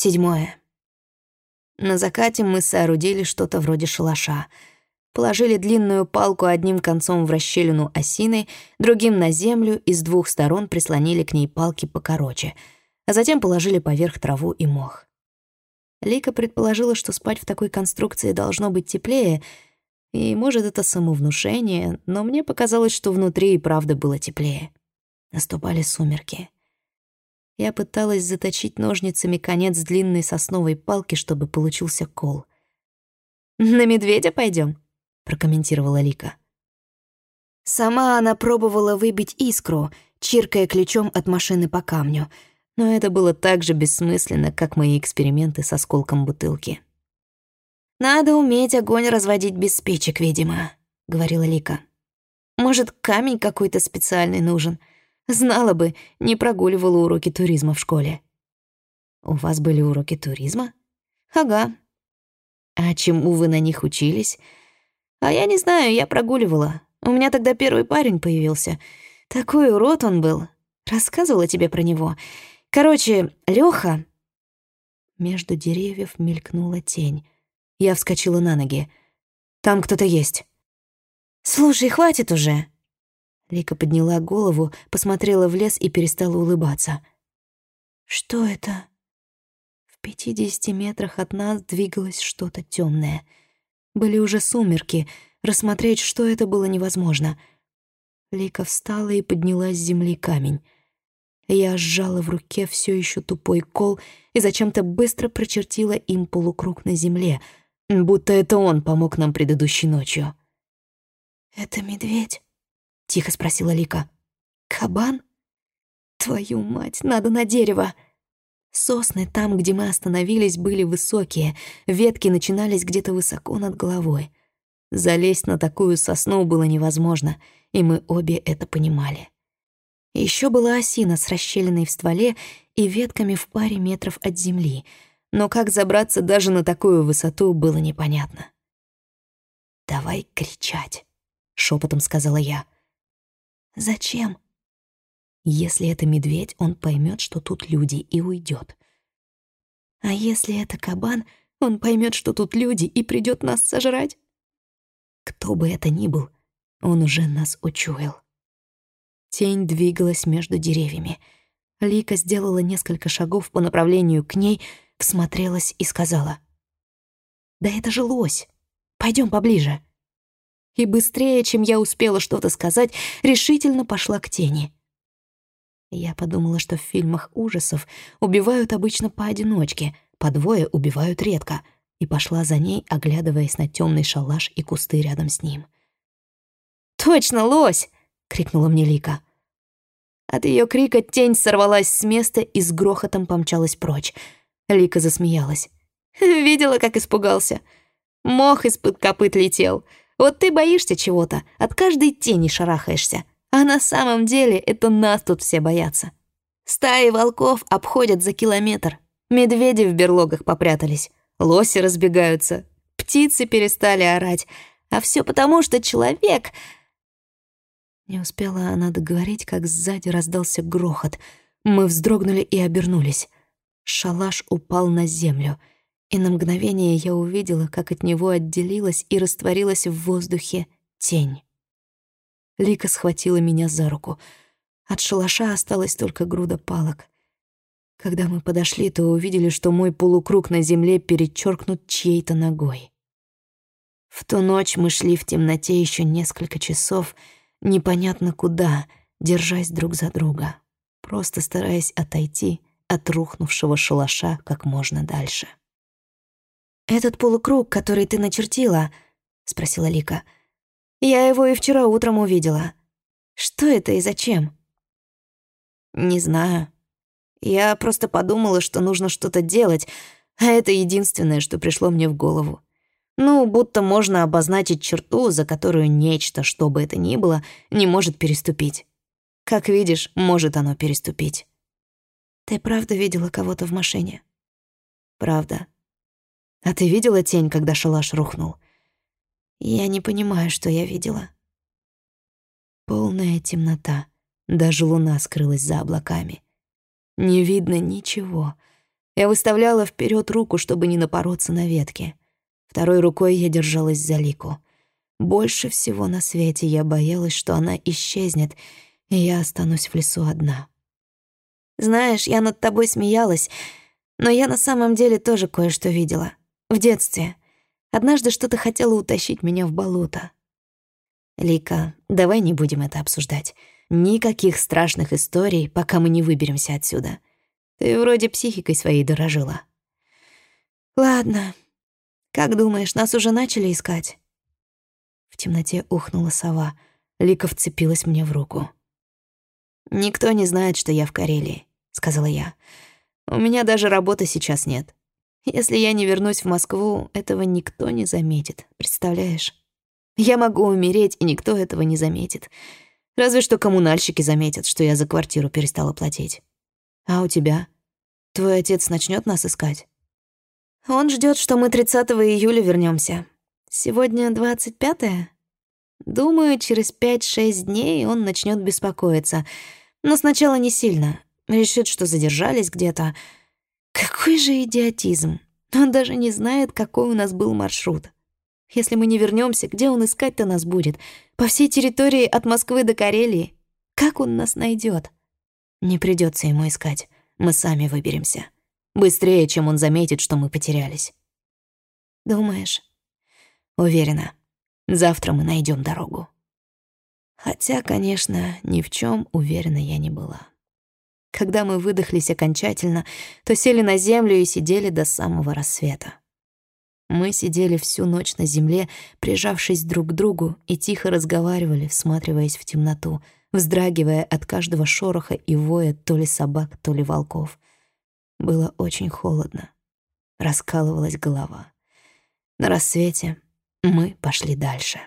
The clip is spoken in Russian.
Седьмое. На закате мы соорудили что-то вроде шалаша. Положили длинную палку одним концом в расщелину осины, другим на землю и с двух сторон прислонили к ней палки покороче, а затем положили поверх траву и мох. Лика предположила, что спать в такой конструкции должно быть теплее, и, может, это самовнушение, но мне показалось, что внутри и правда было теплее. Наступали сумерки. Я пыталась заточить ножницами конец длинной сосновой палки, чтобы получился кол. «На медведя пойдем, прокомментировала Лика. Сама она пробовала выбить искру, чиркая ключом от машины по камню, но это было так же бессмысленно, как мои эксперименты с осколком бутылки. «Надо уметь огонь разводить без спичек, видимо», — говорила Лика. «Может, камень какой-то специальный нужен?» Знала бы, не прогуливала уроки туризма в школе. У вас были уроки туризма? Ага. А чему вы на них учились? А я не знаю, я прогуливала. У меня тогда первый парень появился. Такой урод он был. Рассказывала тебе про него. Короче, Лёха... Между деревьев мелькнула тень. Я вскочила на ноги. Там кто-то есть. «Слушай, хватит уже!» Лика подняла голову, посмотрела в лес и перестала улыбаться. «Что это?» В пятидесяти метрах от нас двигалось что-то темное. Были уже сумерки, рассмотреть, что это было невозможно. Лика встала и подняла с земли камень. Я сжала в руке все еще тупой кол и зачем-то быстро прочертила им полукруг на земле, будто это он помог нам предыдущей ночью. «Это медведь?» — тихо спросила Лика. «Кабан? Твою мать, надо на дерево!» Сосны там, где мы остановились, были высокие, ветки начинались где-то высоко над головой. Залезть на такую сосну было невозможно, и мы обе это понимали. Еще была осина с расщелиной в стволе и ветками в паре метров от земли, но как забраться даже на такую высоту было непонятно. «Давай кричать», — шепотом сказала я. Зачем? Если это медведь, он поймет, что тут люди, и уйдет. А если это кабан, он поймет, что тут люди, и придет нас сожрать. Кто бы это ни был, он уже нас учуял. Тень двигалась между деревьями. Лика сделала несколько шагов по направлению к ней, всмотрелась и сказала. «Да это же лось! Пойдем поближе!» И быстрее, чем я успела что-то сказать, решительно пошла к тени. Я подумала, что в фильмах ужасов убивают обычно поодиночке, по двое убивают редко, и пошла за ней, оглядываясь на темный шалаш и кусты рядом с ним. «Точно, лось!» — крикнула мне Лика. От ее крика тень сорвалась с места и с грохотом помчалась прочь. Лика засмеялась. «Видела, как испугался? Мох из-под копыт летел. Вот ты боишься чего-то, от каждой тени шарахаешься. А на самом деле это нас тут все боятся. Стаи волков обходят за километр. Медведи в берлогах попрятались. Лоси разбегаются. Птицы перестали орать. А все потому, что человек... Не успела она договорить, как сзади раздался грохот. Мы вздрогнули и обернулись. Шалаш упал на землю — и на мгновение я увидела, как от него отделилась и растворилась в воздухе тень. Лика схватила меня за руку. От шалаша осталась только груда палок. Когда мы подошли, то увидели, что мой полукруг на земле перечеркнут чьей-то ногой. В ту ночь мы шли в темноте еще несколько часов, непонятно куда, держась друг за друга, просто стараясь отойти от рухнувшего шалаша как можно дальше. «Этот полукруг, который ты начертила?» — спросила Лика. «Я его и вчера утром увидела. Что это и зачем?» «Не знаю. Я просто подумала, что нужно что-то делать, а это единственное, что пришло мне в голову. Ну, будто можно обозначить черту, за которую нечто, что бы это ни было, не может переступить. Как видишь, может оно переступить». «Ты правда видела кого-то в машине?» «Правда», а ты видела тень, когда шалаш рухнул? Я не понимаю, что я видела. Полная темнота. Даже луна скрылась за облаками. Не видно ничего. Я выставляла вперед руку, чтобы не напороться на ветки. Второй рукой я держалась за лику. Больше всего на свете я боялась, что она исчезнет, и я останусь в лесу одна. Знаешь, я над тобой смеялась, но я на самом деле тоже кое-что видела. В детстве. Однажды что-то хотело утащить меня в болото. Лика, давай не будем это обсуждать. Никаких страшных историй, пока мы не выберемся отсюда. Ты вроде психикой своей дорожила. Ладно. Как думаешь, нас уже начали искать? В темноте ухнула сова. Лика вцепилась мне в руку. «Никто не знает, что я в Карелии», — сказала я. «У меня даже работы сейчас нет. Если я не вернусь в Москву, этого никто не заметит, представляешь? Я могу умереть, и никто этого не заметит. Разве что коммунальщики заметят, что я за квартиру перестала платить. А у тебя? Твой отец начнет нас искать? Он ждет, что мы 30 июля вернемся. Сегодня 25-е. Думаю, через 5-6 дней он начнет беспокоиться. Но сначала не сильно. Решит, что задержались где-то. Какой же идиотизм. Он даже не знает, какой у нас был маршрут. Если мы не вернемся, где он искать-то нас будет? По всей территории от Москвы до Карелии. Как он нас найдет? Не придется ему искать. Мы сами выберемся. Быстрее, чем он заметит, что мы потерялись. Думаешь? Уверена. Завтра мы найдем дорогу. Хотя, конечно, ни в чем уверена я не была. Когда мы выдохлись окончательно, то сели на землю и сидели до самого рассвета. Мы сидели всю ночь на земле, прижавшись друг к другу, и тихо разговаривали, всматриваясь в темноту, вздрагивая от каждого шороха и воя то ли собак, то ли волков. Было очень холодно. Раскалывалась голова. На рассвете мы пошли дальше.